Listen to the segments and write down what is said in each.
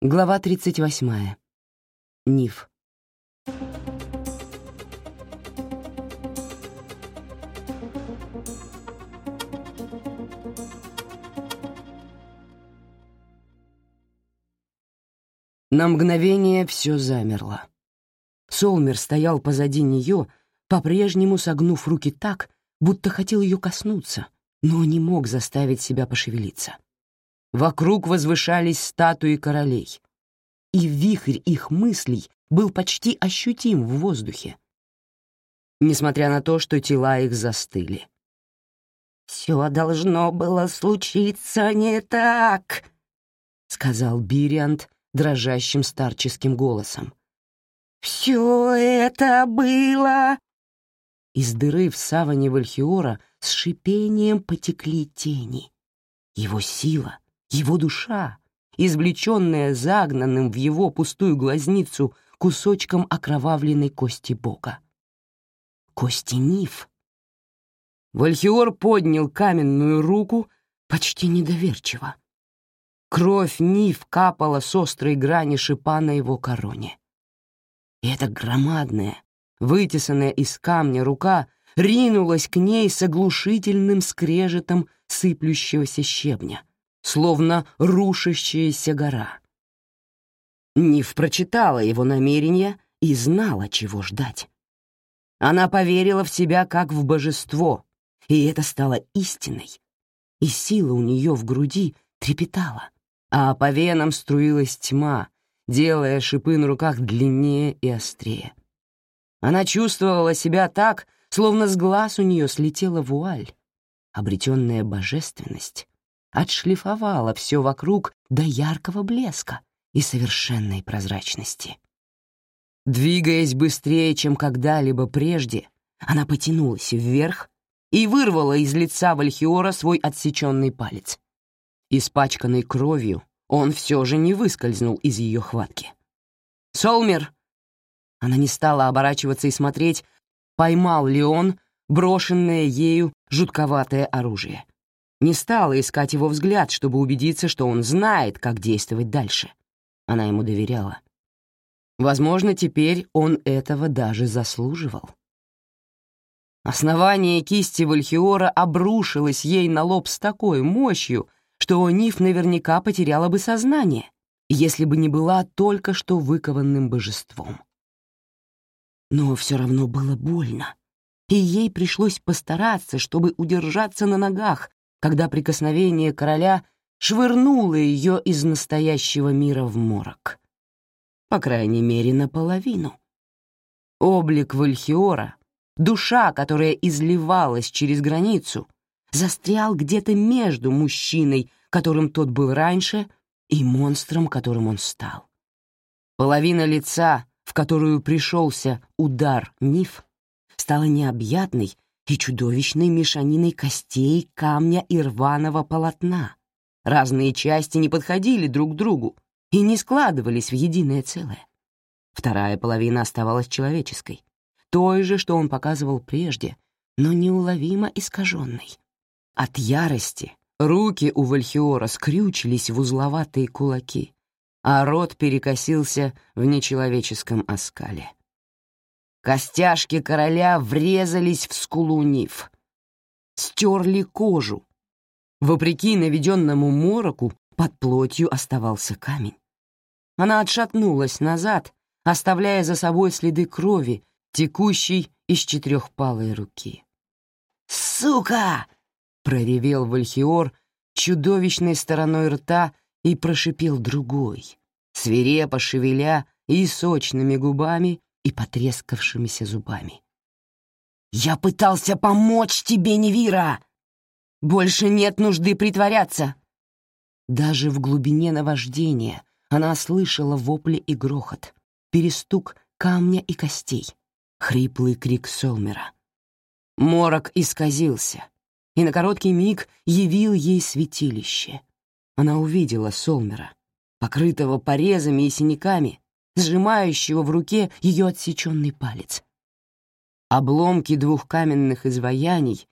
Глава 38. Ниф. На мгновение все замерло. Солмер стоял позади нее, по-прежнему согнув руки так, будто хотел ее коснуться, но не мог заставить себя пошевелиться. Вокруг возвышались статуи королей, и вихрь их мыслей был почти ощутим в воздухе, несмотря на то, что тела их застыли. «Все должно было случиться не так», — сказал Бириант дрожащим старческим голосом. «Все это было...» Из дыры в саване Вальхиора с шипением потекли тени. Его сила — его душа, извлеченная загнанным в его пустую глазницу кусочком окровавленной кости бога. Кости Ниф. Вальхиор поднял каменную руку почти недоверчиво. Кровь Ниф капала с острой грани шипа на его короне. И эта громадная, вытесанная из камня рука ринулась к ней с оглушительным скрежетом сыплющегося щебня, словно рушащаяся гора. Нив прочитала его намерения и знала, чего ждать. Она поверила в себя как в божество, и это стало истиной. И сила у нее в груди трепетала, а по венам струилась тьма, делая шипы на руках длиннее и острее. Она чувствовала себя так, словно с глаз у нее слетела вуаль. Обретенная божественность отшлифовала все вокруг до яркого блеска и совершенной прозрачности. Двигаясь быстрее, чем когда-либо прежде, она потянулась вверх и вырвала из лица Вальхиора свой отсеченный палец. Испачканный кровью, он все же не выскользнул из ее хватки. «Солмер!» Она не стала оборачиваться и смотреть, поймал ли он брошенное ею жутковатое оружие не стала искать его взгляд, чтобы убедиться, что он знает, как действовать дальше. Она ему доверяла. Возможно, теперь он этого даже заслуживал. Основание кисти Вальхиора обрушилось ей на лоб с такой мощью, что Ниф наверняка потеряла бы сознание, если бы не была только что выкованным божеством. Но все равно было больно, и ей пришлось постараться, чтобы удержаться на ногах, когда прикосновение короля швырнуло ее из настоящего мира в морок. По крайней мере, наполовину. Облик Вальхиора, душа, которая изливалась через границу, застрял где-то между мужчиной, которым тот был раньше, и монстром, которым он стал. Половина лица, в которую пришелся удар Ниф, стала необъятной и чудовищной мешаниной костей, камня и рваного полотна. Разные части не подходили друг к другу и не складывались в единое целое. Вторая половина оставалась человеческой, той же, что он показывал прежде, но неуловимо искаженной. От ярости руки у Вальхиора скрючились в узловатые кулаки, а рот перекосился в нечеловеческом оскале. Костяшки короля врезались в скулу Ниф. Стерли кожу. Вопреки наведенному мороку, под плотью оставался камень. Она отшатнулась назад, оставляя за собой следы крови, текущей из четырехпалой руки. «Сука!» — проревел Вальхиор чудовищной стороной рта и прошипел другой, свирепо шевеля и сочными губами, и потрескавшимися зубами. «Я пытался помочь тебе, Невира! Больше нет нужды притворяться!» Даже в глубине наваждения она слышала вопли и грохот, перестук камня и костей, хриплый крик Солмера. Морок исказился, и на короткий миг явил ей святилище. Она увидела Солмера, покрытого порезами и синяками, сжимающего в руке ее отсеченный палец. Обломки двух каменных изваяний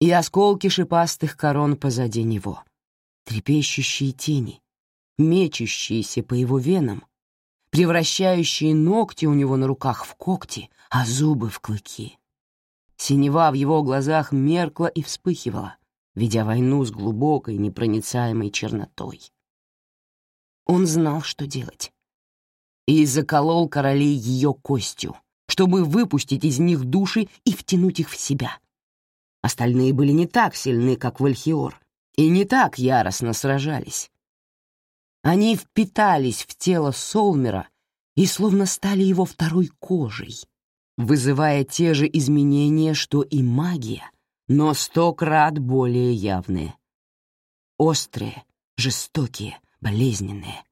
и осколки шипастых корон позади него, трепещущие тени, мечущиеся по его венам, превращающие ногти у него на руках в когти, а зубы в клыки. Синева в его глазах меркла и вспыхивала, ведя войну с глубокой непроницаемой чернотой. Он знал, что делать. И заколол королей ее костью, чтобы выпустить из них души и втянуть их в себя. Остальные были не так сильны, как Вальхиор, и не так яростно сражались. Они впитались в тело Солмера и словно стали его второй кожей, вызывая те же изменения, что и магия, но сто крат более явные. Острые, жестокие, болезненные.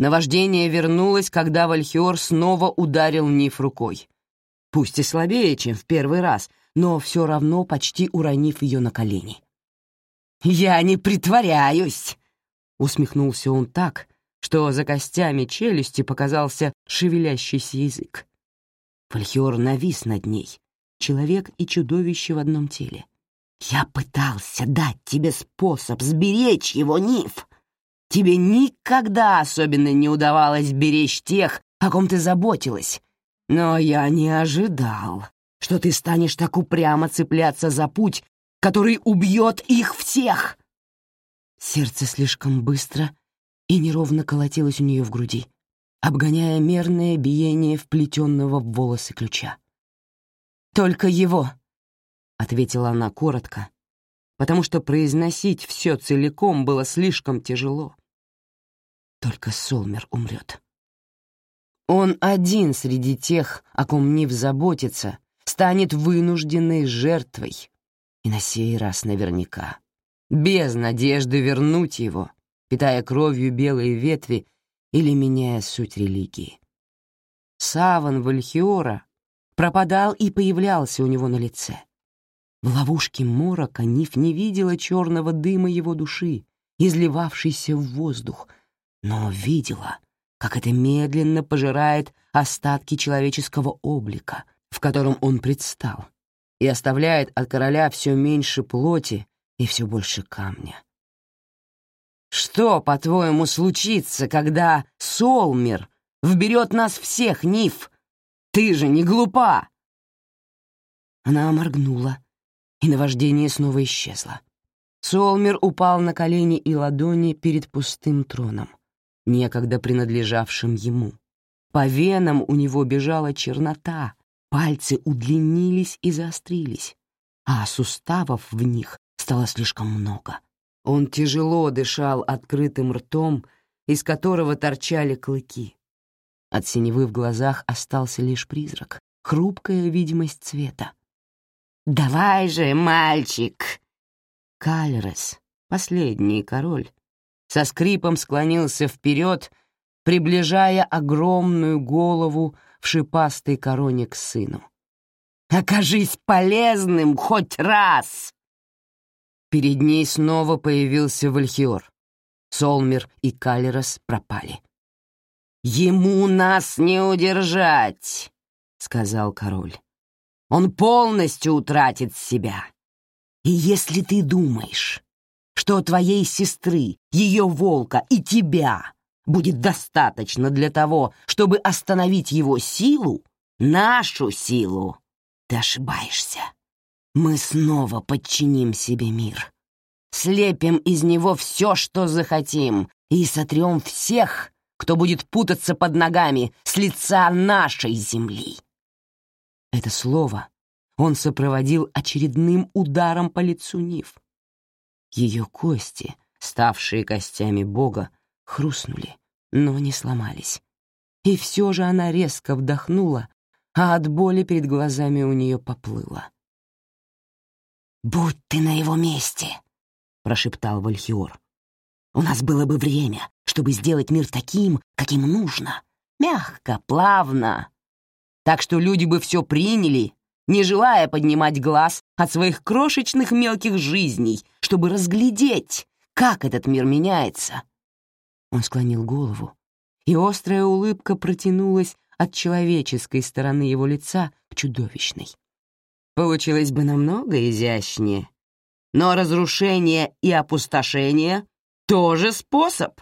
Наваждение вернулось, когда Вальхиор снова ударил Ниф рукой. Пусть и слабее, чем в первый раз, но все равно почти уронив ее на колени. «Я не притворяюсь!» — усмехнулся он так, что за костями челюсти показался шевелящийся язык. Вальхиор навис над ней, человек и чудовище в одном теле. «Я пытался дать тебе способ сберечь его, Ниф. Тебе никогда особенно не удавалось беречь тех, о ком ты заботилась. Но я не ожидал, что ты станешь так упрямо цепляться за путь, который убьет их всех!» Сердце слишком быстро и неровно колотилось у нее в груди, обгоняя мерное биение вплетенного в волосы ключа. «Только его!» — ответила она коротко, потому что произносить все целиком было слишком тяжело. Только Солмер умрет. Он один среди тех, о ком Нив заботится, станет вынужденной жертвой, и на сей раз наверняка, без надежды вернуть его, питая кровью белые ветви или меняя суть религии. Саван Вальхиора пропадал и появлялся у него на лице. В ловушке морока Ниф не видела черного дыма его души, изливавшийся в воздух, но видела, как это медленно пожирает остатки человеческого облика, в котором он предстал, и оставляет от короля все меньше плоти и все больше камня. Что, по-твоему, случится, когда Солмер вберет нас всех, Ниф? Ты же не глупа!» Она моргнула, и наваждение снова исчезло. Солмер упал на колени и ладони перед пустым троном, некогда принадлежавшим ему. По венам у него бежала чернота, Пальцы удлинились и заострились, а суставов в них стало слишком много. Он тяжело дышал открытым ртом, из которого торчали клыки. От синевы в глазах остался лишь призрак, хрупкая видимость цвета. «Давай же, мальчик!» Калерес, последний король, со скрипом склонился вперед, приближая огромную голову в шипастой короне к сыну. «Окажись полезным хоть раз!» Перед ней снова появился Вальхиор. Солмер и Калерос пропали. «Ему нас не удержать!» — сказал король. «Он полностью утратит себя. И если ты думаешь, что твоей сестры, ее волка и тебя будет достаточно для того, чтобы остановить его силу, нашу силу, ты ошибаешься. Мы снова подчиним себе мир. Слепим из него все, что захотим, и сотрем всех, кто будет путаться под ногами с лица нашей земли. Это слово он сопроводил очередным ударом по лицу Нив. Ее кости, ставшие костями Бога, хрустнули, но не сломались. И все же она резко вдохнула, а от боли перед глазами у нее поплыло. «Будь ты на его месте!» — прошептал Вальхиор. «У нас было бы время, чтобы сделать мир таким, каким нужно. Мягко, плавно. Так что люди бы все приняли, не желая поднимать глаз от своих крошечных мелких жизней, чтобы разглядеть, как этот мир меняется, он склонил голову, и острая улыбка протянулась от человеческой стороны его лица к чудовищной. Получилось бы намного изящнее. Но разрушение и опустошение тоже способ.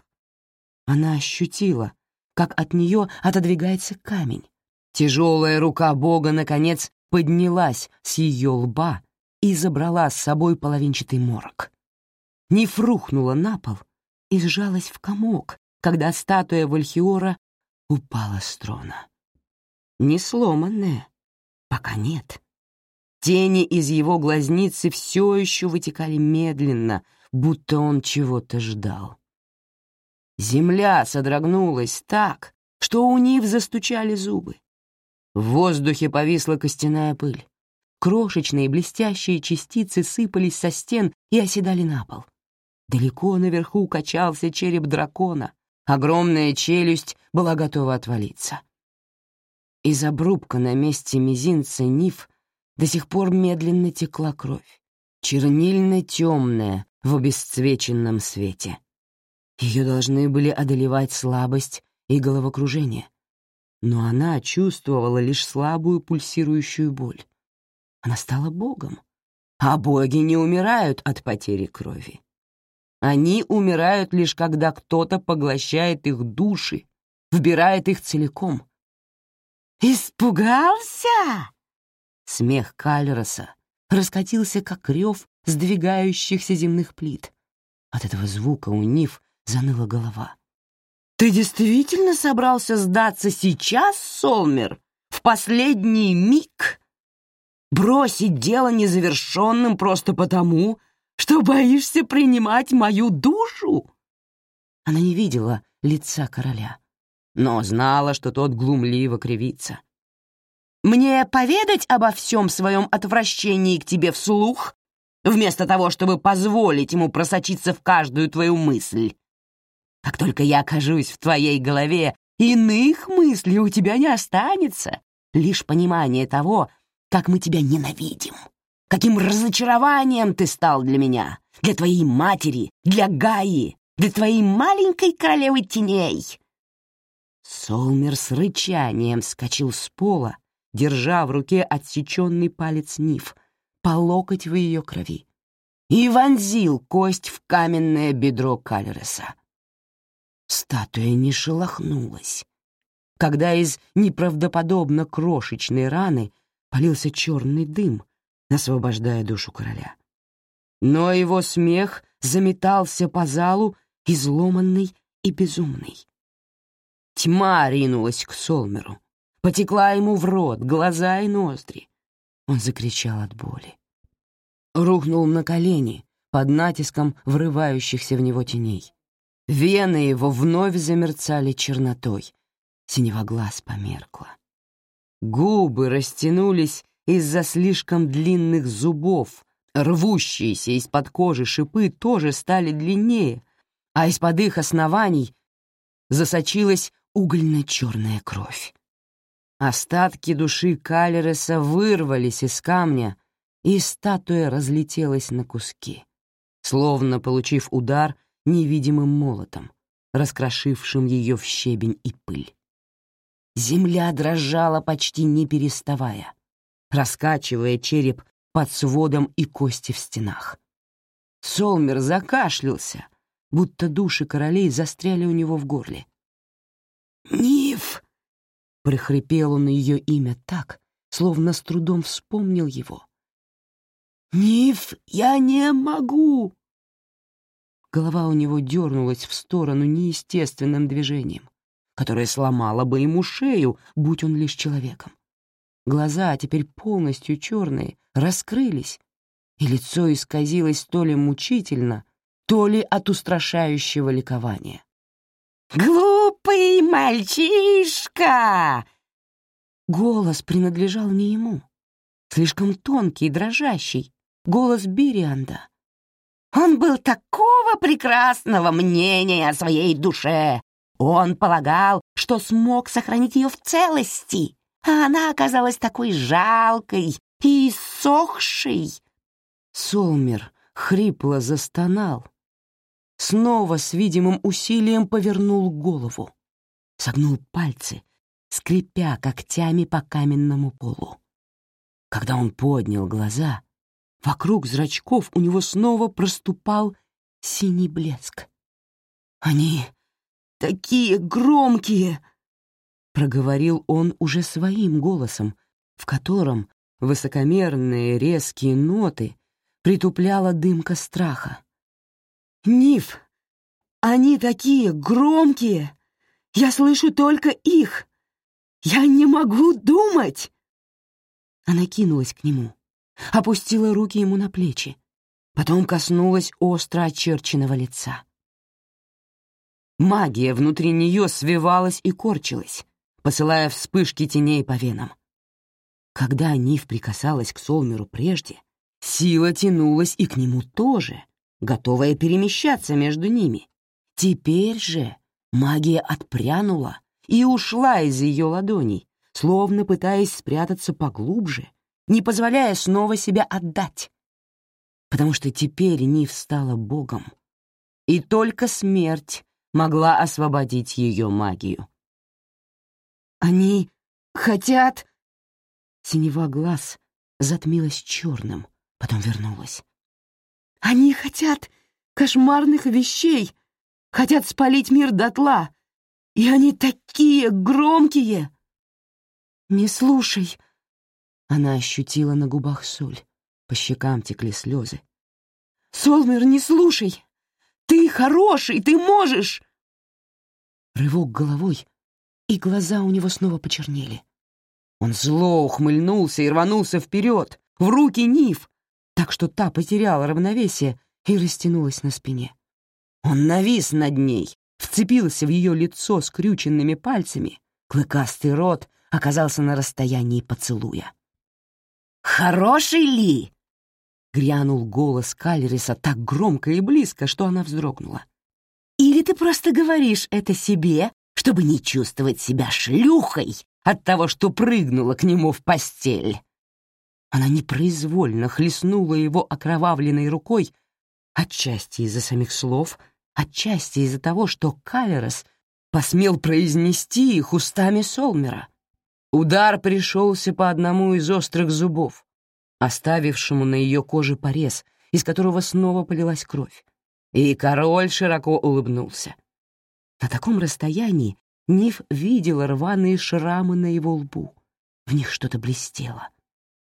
Она ощутила, как от нее отодвигается камень. Тяжелая рука Бога, наконец, поднялась с ее лба и забрала с собой половинчатый морок. Ниф рухнула на пол и сжалась в комок, когда статуя Вальхиора упала с трона. Не сломанная, пока нет. Тени из его глазницы все еще вытекали медленно, будто он чего-то ждал. Земля содрогнулась так, что у Нив застучали зубы. В воздухе повисла костяная пыль. Крошечные блестящие частицы сыпались со стен и оседали на пол. Далеко наверху качался череп дракона. Огромная челюсть была готова отвалиться. Из обрубка на месте мизинца Ниф до сих пор медленно текла кровь, чернильно-темная в обесцвеченном свете. Ее должны были одолевать слабость и головокружение, но она чувствовала лишь слабую пульсирующую боль. Она стала богом, а боги не умирают от потери крови. Они умирают лишь когда кто-то поглощает их души, вбирает их целиком. «Испугался?» Смех Кальроса раскатился, как рев сдвигающихся земных плит. От этого звука у Нив заныла голова. «Ты действительно собрался сдаться сейчас, Солмер? В последний миг? Бросить дело незавершенным просто потому, что боишься принимать мою душу?» Она не видела лица короля, но знала, что тот глумливо кривится. Мне поведать обо всем своем отвращении к тебе вслух, вместо того, чтобы позволить ему просочиться в каждую твою мысль? Как только я окажусь в твоей голове, иных мыслей у тебя не останется, лишь понимание того, как мы тебя ненавидим, каким разочарованием ты стал для меня, для твоей матери, для Гаи, для твоей маленькой королевы теней». Солмер с рычанием вскочил с пола, держа в руке отсеченный палец Ниф, по локоть в ее крови, и вонзил кость в каменное бедро Калереса. Статуя не шелохнулась. Когда из неправдоподобно крошечной раны полился черный дым, освобождая душу короля. Но его смех заметался по залу, изломанный и безумный. Тьма ринулась к Солмеру, потекла ему в рот, глаза и ноздри. Он закричал от боли. Рухнул на колени под натиском врывающихся в него теней. Вены его вновь замерцали чернотой, синего глаз померкла. Губы растянулись из-за слишком длинных зубов, рвущиеся из-под кожи шипы тоже стали длиннее, а из-под их оснований засочилась угольно-черная кровь. Остатки души Калереса вырвались из камня, и статуя разлетелась на куски, словно получив удар невидимым молотом, раскрошившим ее в щебень и пыль. Земля дрожала почти не переставая, раскачивая череп под сводом и кости в стенах. Солмер закашлялся, будто души королей застряли у него в горле. «Ниф!» Прохрипел он ее имя так, словно с трудом вспомнил его. «Ниф, я не могу!» Голова у него дернулась в сторону неестественным движением, которое сломало бы ему шею, будь он лишь человеком. Глаза, теперь полностью черные, раскрылись, и лицо исказилось то ли мучительно, то ли от устрашающего ликования. «Глупый мальчишка!» Голос принадлежал не ему. Слишком тонкий и дрожащий. Голос Бирианда. Он был такого прекрасного мнения о своей душе. Он полагал, что смог сохранить ее в целости, а она оказалась такой жалкой и иссохшей. Солмер хрипло застонал, снова с видимым усилием повернул голову, согнул пальцы, скрипя когтями по каменному полу. Когда он поднял глаза, вокруг зрачков у него снова проступал синий блеск. «Они такие громкие!» — проговорил он уже своим голосом, в котором высокомерные резкие ноты притупляла дымка страха. «Ниф, они такие громкие! Я слышу только их! Я не могу думать!» Она кинулась к нему, опустила руки ему на плечи, потом коснулась остро очерченного лица. Магия внутри нее свивалась и корчилась, посылая вспышки теней по венам. Когда Нив прикасалась к Солмеру прежде, сила тянулась и к нему тоже, готовая перемещаться между ними. Теперь же магия отпрянула и ушла из ее ладоней, словно пытаясь спрятаться поглубже, не позволяя снова себя отдать. Потому что теперь Нив стала богом, и только смерть могла освободить ее магию. «Они хотят...» Синева глаз затмилась черным, потом вернулась. «Они хотят кошмарных вещей, хотят спалить мир дотла, и они такие громкие!» «Не слушай!» Она ощутила на губах соль, по щекам текли слезы. «Солмер, не слушай! Ты хороший, ты можешь!» Рывок головой, и глаза у него снова почернели. Он зло ухмыльнулся и рванулся вперед, в руки Нив, так что та потеряла равновесие и растянулась на спине. Он навис над ней, вцепился в ее лицо скрюченными пальцами, клыкастый рот оказался на расстоянии поцелуя. «Хороший ли?» — грянул голос Калериса так громко и близко, что она вздрогнула. «Или ты просто говоришь это себе, чтобы не чувствовать себя шлюхой от того, что прыгнула к нему в постель?» Она непроизвольно хлестнула его окровавленной рукой, отчасти из-за самих слов, отчасти из-за того, что Калерос посмел произнести их устами Солмера. Удар пришелся по одному из острых зубов, оставившему на ее коже порез, из которого снова полилась кровь. И король широко улыбнулся. На таком расстоянии Ниф видела рваные шрамы на его лбу. В них что-то блестело.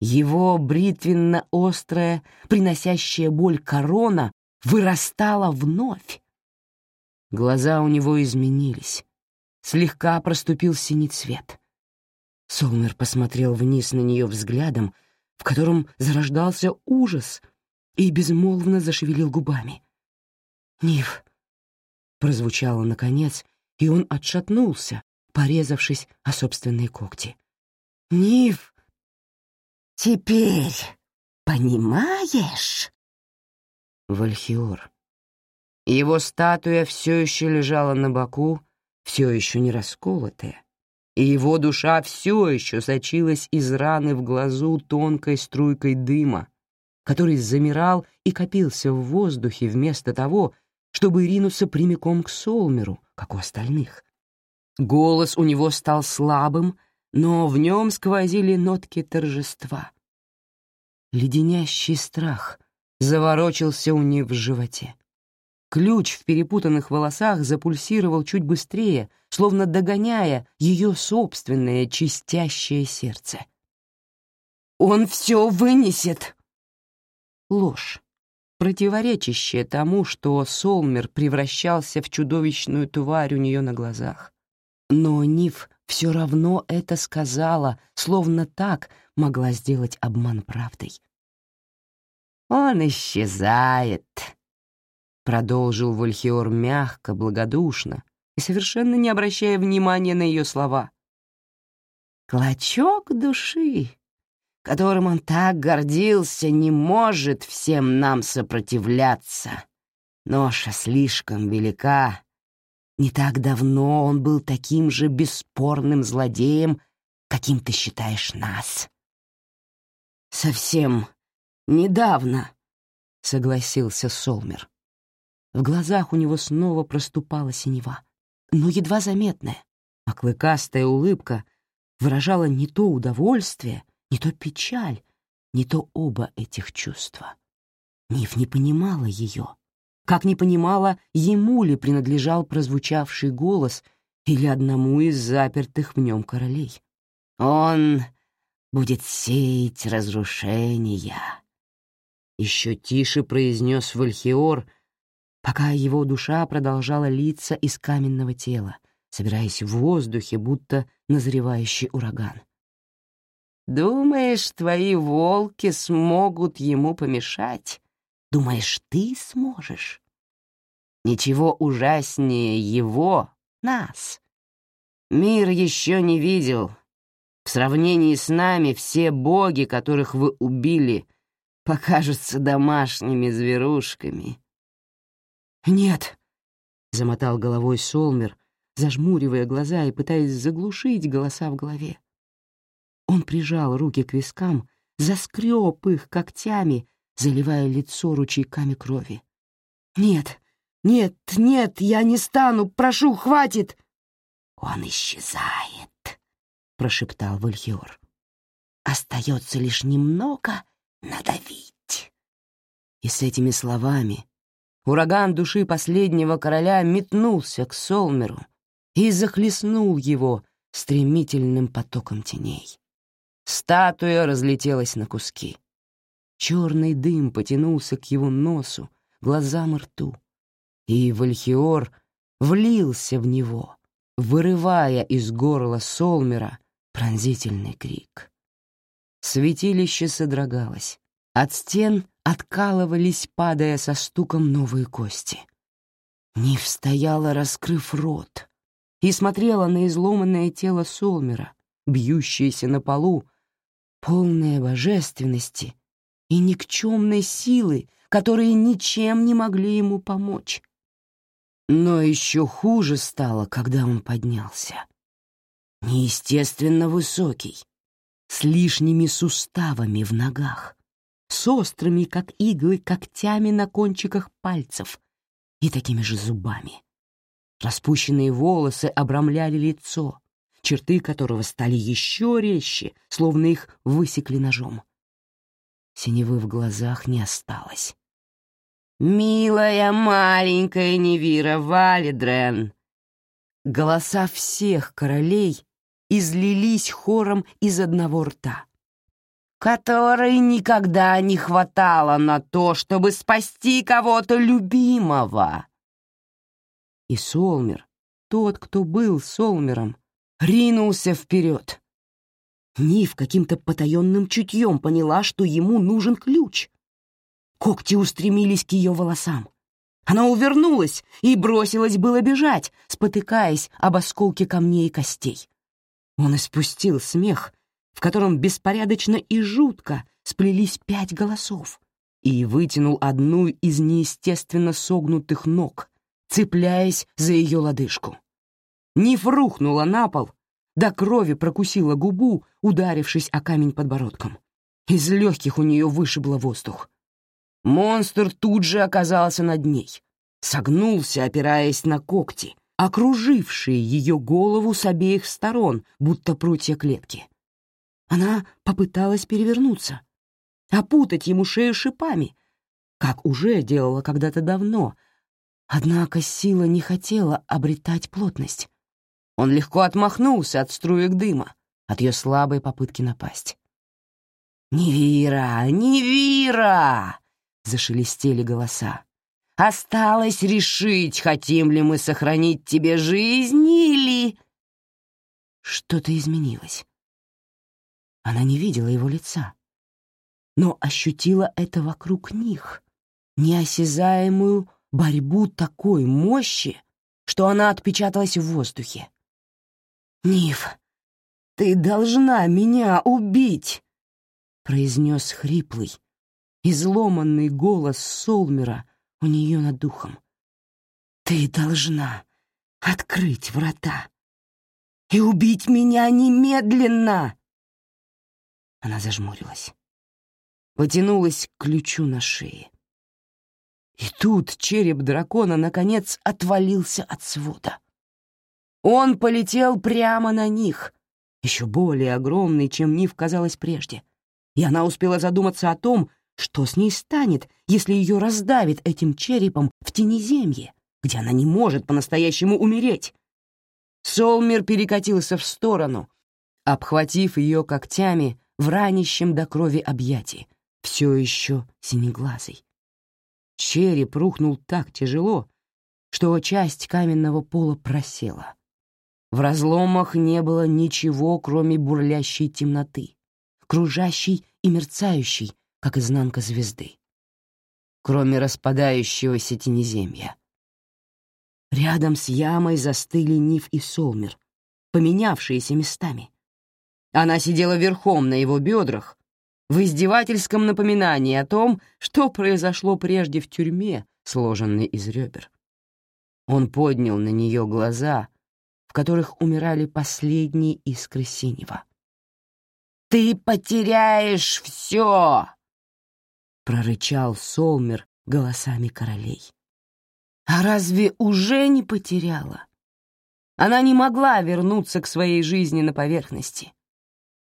Его бритвенно-острая, приносящая боль корона вырастала вновь. Глаза у него изменились. Слегка проступил синий цвет. Солмер посмотрел вниз на нее взглядом, в котором зарождался ужас, и безмолвно зашевелил губами. «Нив!» — прозвучало наконец, и он отшатнулся, порезавшись о собственные когти. «Нив!» «Теперь понимаешь?» Вальхиор. Его статуя все еще лежала на боку, все еще не расколотая, и его душа все еще сочилась из раны в глазу тонкой струйкой дыма, который замирал и копился в воздухе вместо того, чтобы ринуться прямиком к Солмеру, как у остальных. Голос у него стал слабым, но в нем сквозили нотки торжества. Леденящий страх заворочился у нее в животе. Ключ в перепутанных волосах запульсировал чуть быстрее, словно догоняя ее собственное чистящее сердце. «Он все вынесет!» Ложь, противоречащая тому, что Солмер превращался в чудовищную тварь у нее на глазах. Но Ниф все равно это сказала, словно так могла сделать обман правдой. «Он исчезает», Продолжил Вольхиор мягко, благодушно и совершенно не обращая внимания на ее слова. «Клочок души, которым он так гордился, не может всем нам сопротивляться. Ноша слишком велика. Не так давно он был таким же бесспорным злодеем, каким ты считаешь нас». «Совсем недавно», — согласился Солмер. В глазах у него снова проступала синева, но едва заметная, а клыкастая улыбка выражала не то удовольствие, не то печаль, не то оба этих чувства. Ниф не понимала ее, как не понимала, ему ли принадлежал прозвучавший голос или одному из запертых в нем королей. «Он будет сеять разрушения», — еще тише произнес Вальхиор, пока его душа продолжала литься из каменного тела, собираясь в воздухе, будто назревающий ураган. «Думаешь, твои волки смогут ему помешать? Думаешь, ты сможешь? Ничего ужаснее его, нас. Мир еще не видел. В сравнении с нами все боги, которых вы убили, покажутся домашними зверушками». «Нет», — замотал головой Солмер, зажмуривая глаза и пытаясь заглушить голоса в голове. Он прижал руки к вискам, заскреб их когтями, заливая лицо ручейками крови. «Нет, нет, нет, я не стану, прошу, хватит!» «Он исчезает», — прошептал Вальхиор. «Остается лишь немного надавить». И с этими словами ураган души последнего короля метнулся к Солмеру и захлестнул его стремительным потоком теней. Статуя разлетелась на куски. Черный дым потянулся к его носу, глазам и рту. И Вальхиор влился в него, вырывая из горла Солмера пронзительный крик. Святилище содрогалось. От стен откалывались, падая со стуком новые кости. Нив стояла, раскрыв рот, и смотрела на изломанное тело Солмера, бьющееся на полу полная божественности и никчемной силы, которые ничем не могли ему помочь. Но еще хуже стало, когда он поднялся. Неестественно высокий, с лишними суставами в ногах, с острыми, как иглы, когтями на кончиках пальцев и такими же зубами. Распущенные волосы обрамляли лицо, черты которого стали еще резче, словно их высекли ножом. Синевы в глазах не осталось. «Милая маленькая Невира Валидрен!» Голоса всех королей излились хором из одного рта, которой никогда не хватало на то, чтобы спасти кого-то любимого. И Солмер, тот, кто был Солмером, ринулся вперед. Нив каким-то потаенным чутьем поняла, что ему нужен ключ. Когти устремились к ее волосам. Она увернулась и бросилась было бежать, спотыкаясь об осколке камней и костей. Он испустил смех, в котором беспорядочно и жутко сплелись пять голосов, и вытянул одну из неестественно согнутых ног, цепляясь за ее лодыжку. Ниф рухнула на пол, до крови прокусила губу, ударившись о камень подбородком. Из легких у нее вышибло воздух. Монстр тут же оказался над ней, согнулся, опираясь на когти, окружившие ее голову с обеих сторон, будто прутья клетки. Она попыталась перевернуться, опутать ему шею шипами, как уже делала когда-то давно, однако сила не хотела обретать плотность. Он легко отмахнулся от струек дыма, от ее слабой попытки напасть. «Невира! Невира!» — зашелестели голоса. «Осталось решить, хотим ли мы сохранить тебе жизнь или...» Что-то изменилось. Она не видела его лица, но ощутила это вокруг них, неосязаемую борьбу такой мощи, что она отпечаталась в воздухе. «Ниф, ты должна меня убить!» — произнес хриплый, изломанный голос Солмера у нее над духом. «Ты должна открыть врата и убить меня немедленно!» Она зажмурилась, потянулась к ключу на шее. И тут череп дракона, наконец, отвалился от свода. Он полетел прямо на них, еще более огромный, чем Нив казалось прежде, и она успела задуматься о том, Что с ней станет, если ее раздавит этим черепом в тенеземье, где она не может по-настоящему умереть? Солмер перекатился в сторону, обхватив ее когтями в ранящем до крови объятии, все еще синеглазый. Череп рухнул так тяжело, что часть каменного пола просела. В разломах не было ничего, кроме бурлящей темноты, кружащей и мерцающей, как изнанка звезды, кроме распадающегося тенеземья. Рядом с ямой застыли Ниф и Солмер, поменявшиеся местами. Она сидела верхом на его бедрах, в издевательском напоминании о том, что произошло прежде в тюрьме, сложенной из ребер. Он поднял на нее глаза, в которых умирали последние искры синего. «Ты потеряешь все!» — прорычал Солмер голосами королей. А разве уже не потеряла? Она не могла вернуться к своей жизни на поверхности.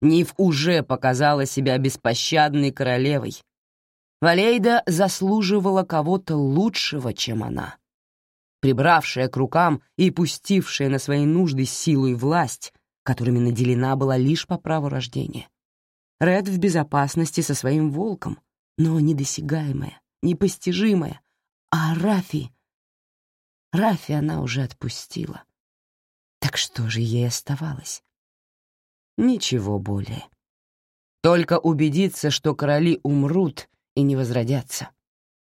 Нив уже показала себя беспощадной королевой. Валейда заслуживала кого-то лучшего, чем она. Прибравшая к рукам и пустившая на свои нужды силу и власть, которыми наделена была лишь по праву рождения. Ред в безопасности со своим волком — но недосягаемая, непостижимая. А Рафи... Рафи она уже отпустила. Так что же ей оставалось? Ничего более. Только убедиться, что короли умрут и не возродятся.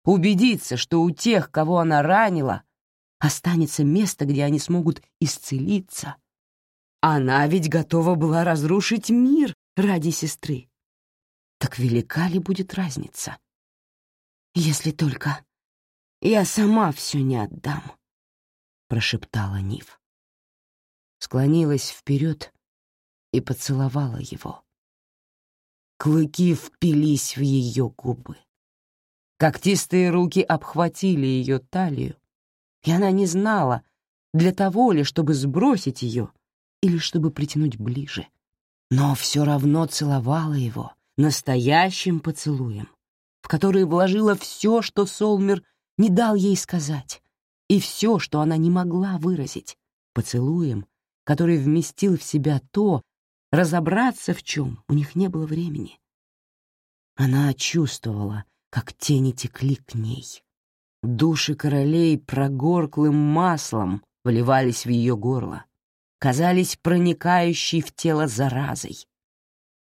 Убедиться, что у тех, кого она ранила, останется место, где они смогут исцелиться. Она ведь готова была разрушить мир ради сестры. Так велика ли будет разница? Если только я сама все не отдам, прошептала Нив. Склонилась вперед и поцеловала его. Клыки впились в ее губы. Когтистые руки обхватили ее талию, и она не знала, для того ли, чтобы сбросить ее или чтобы притянуть ближе. Но все равно целовала его, настоящим поцелуем, в который вложила все, что Солмер не дал ей сказать, и все, что она не могла выразить, поцелуем, который вместил в себя то, разобраться в чем у них не было времени. Она чувствовала, как тени текли к ней. Души королей прогорклым маслом вливались в ее горло, казались проникающей в тело заразой,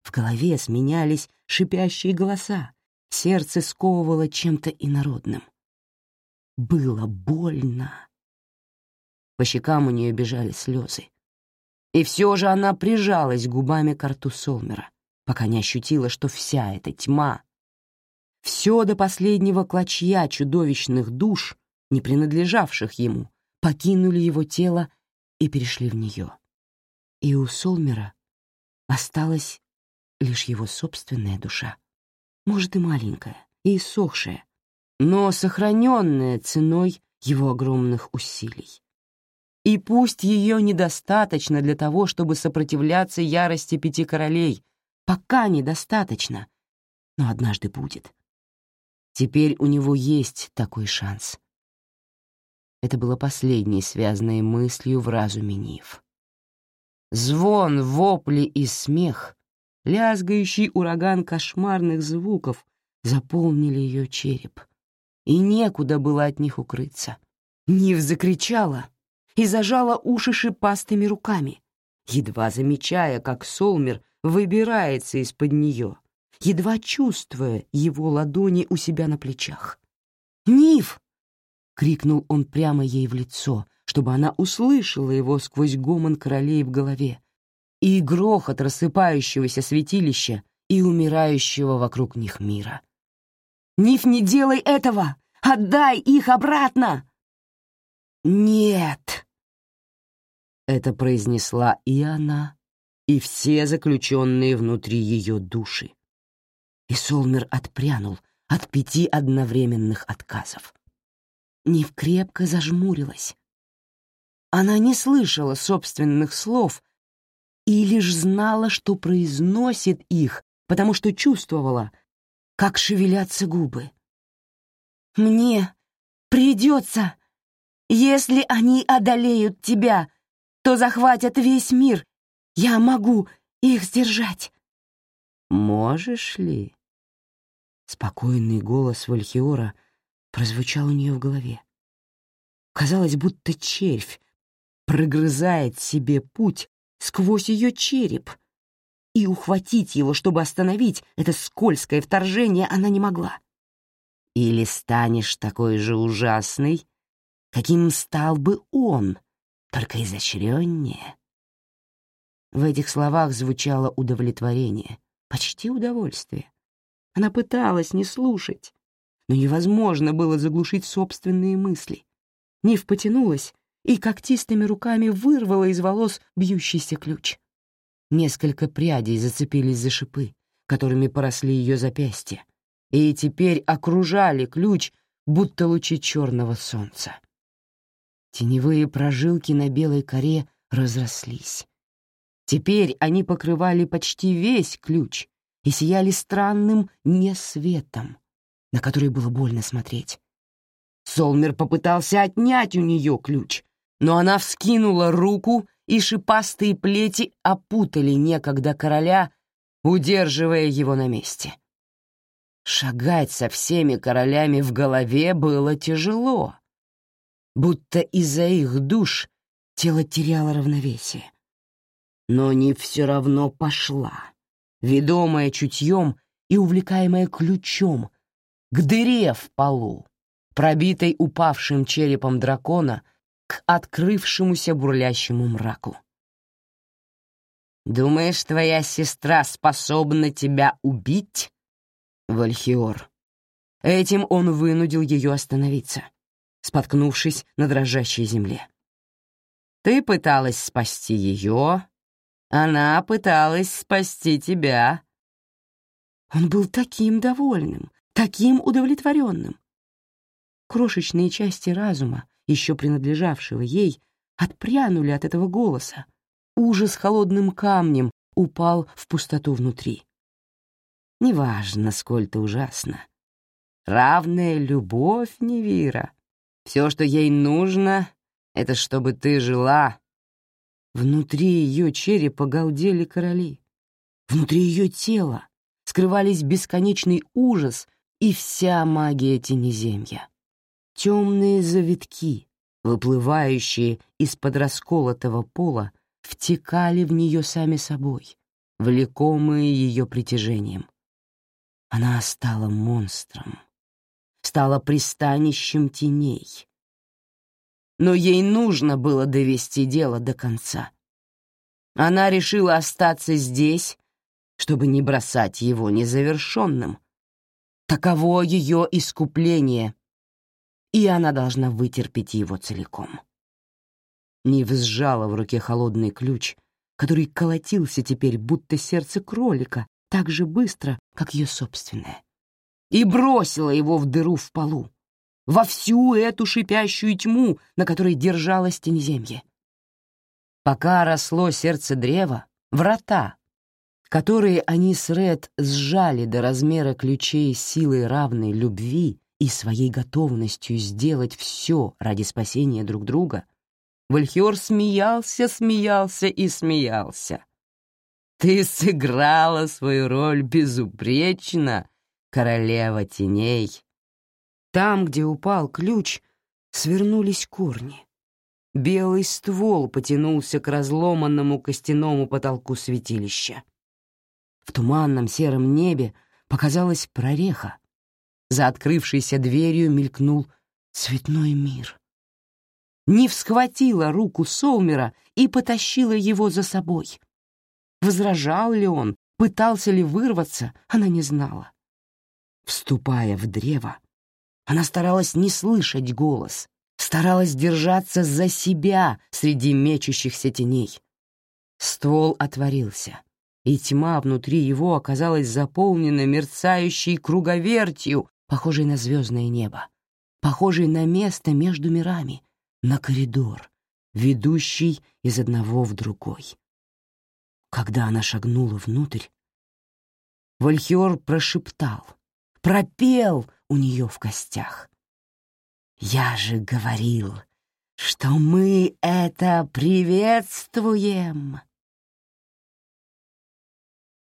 в голове сменялись шипящие голоса, сердце сковывало чем-то инородным. Было больно. По щекам у нее бежали слезы. И все же она прижалась губами к рту Солмера, пока не ощутила, что вся эта тьма, все до последнего клочья чудовищных душ, не принадлежавших ему, покинули его тело и перешли в нее. И у Солмера осталась лишь его собственная душа. Может, и маленькая, и иссохшая, но сохраненная ценой его огромных усилий. И пусть ее недостаточно для того, чтобы сопротивляться ярости пяти королей, пока недостаточно, но однажды будет. Теперь у него есть такой шанс. Это было последней связанной мыслью в разуме Нив. Звон, вопли и смех лязгающий ураган кошмарных звуков заполнили ее череп, и некуда было от них укрыться. Нив закричала и зажала уши шипастыми руками, едва замечая, как Солмер выбирается из-под нее, едва чувствуя его ладони у себя на плечах. «Нив!» — крикнул он прямо ей в лицо, чтобы она услышала его сквозь гомон королей в голове, и грохот рассыпающегося святилища и умирающего вокруг них мира. «Ниф, не делай этого! Отдай их обратно!» «Нет!» Это произнесла и она, и все заключенные внутри ее души. И Солмер отпрянул от пяти одновременных отказов. Нив крепко зажмурилась. Она не слышала собственных слов, и лишь знала, что произносит их, потому что чувствовала, как шевелятся губы. «Мне придется. Если они одолеют тебя, то захватят весь мир. Я могу их сдержать». «Можешь ли?» Спокойный голос Вальхиора прозвучал у нее в голове. Казалось, будто червь прогрызает себе путь сквозь ее череп, и ухватить его, чтобы остановить это скользкое вторжение, она не могла. Или станешь такой же ужасный, каким стал бы он, только изощреннее. В этих словах звучало удовлетворение, почти удовольствие. Она пыталась не слушать, но невозможно было заглушить собственные мысли. Нив потянулась и когтистыми руками вырвала из волос бьющийся ключ. Несколько прядей зацепились за шипы, которыми поросли ее запястья, и теперь окружали ключ, будто лучи черного солнца. Теневые прожилки на белой коре разрослись. Теперь они покрывали почти весь ключ и сияли странным несветом, на который было больно смотреть. Солмер попытался отнять у нее ключ, но она вскинула руку, и шипастые плети опутали некогда короля, удерживая его на месте. Шагать со всеми королями в голове было тяжело, будто из-за их душ тело теряло равновесие. Но не все равно пошла, ведомая чутьем и увлекаемая ключом, к дыре в полу, пробитой упавшим черепом дракона к открывшемуся бурлящему мраку. «Думаешь, твоя сестра способна тебя убить?» Вальхиор. Этим он вынудил ее остановиться, споткнувшись на дрожащей земле. «Ты пыталась спасти ее, она пыталась спасти тебя». Он был таким довольным, таким удовлетворенным. Крошечные части разума, еще принадлежавшего ей, отпрянули от этого голоса. Ужас холодным камнем упал в пустоту внутри. Неважно, сколь ты ужасно. Равная любовь, Невира. Все, что ей нужно, — это чтобы ты жила. Внутри ее черепа галдели короли. Внутри ее тела скрывались бесконечный ужас и вся магия Тенеземья. Темные завитки, выплывающие из-под расколотого пола, втекали в нее сами собой, влекомые ее притяжением. Она стала монстром, стала пристанищем теней. Но ей нужно было довести дело до конца. Она решила остаться здесь, чтобы не бросать его незавершенным. Таково ее искупление и она должна вытерпеть его целиком. Нив сжала в руке холодный ключ, который колотился теперь, будто сердце кролика, так же быстро, как ее собственное, и бросила его в дыру в полу, во всю эту шипящую тьму, на которой держалось тенеземье. Пока росло сердце древа, врата, которые они с Ред сжали до размера ключей силой равной любви, и своей готовностью сделать все ради спасения друг друга, Вальхиор смеялся, смеялся и смеялся. «Ты сыграла свою роль безупречно, королева теней!» Там, где упал ключ, свернулись корни. Белый ствол потянулся к разломанному костяному потолку святилища. В туманном сером небе показалась прореха, за открывшейся дверью мелькнул цветной мир. Нив схватила руку Солмера и потащила его за собой. Возражал ли он, пытался ли вырваться, она не знала. Вступая в древо, она старалась не слышать голос, старалась держаться за себя среди мечущихся теней. Ствол отворился, и тьма внутри его оказалась заполнена мерцающей круговертью, похожий на звездное небо, похожий на место между мирами, на коридор, ведущий из одного в другой. Когда она шагнула внутрь, Вальхиор прошептал, пропел у нее в костях. «Я же говорил, что мы это приветствуем!»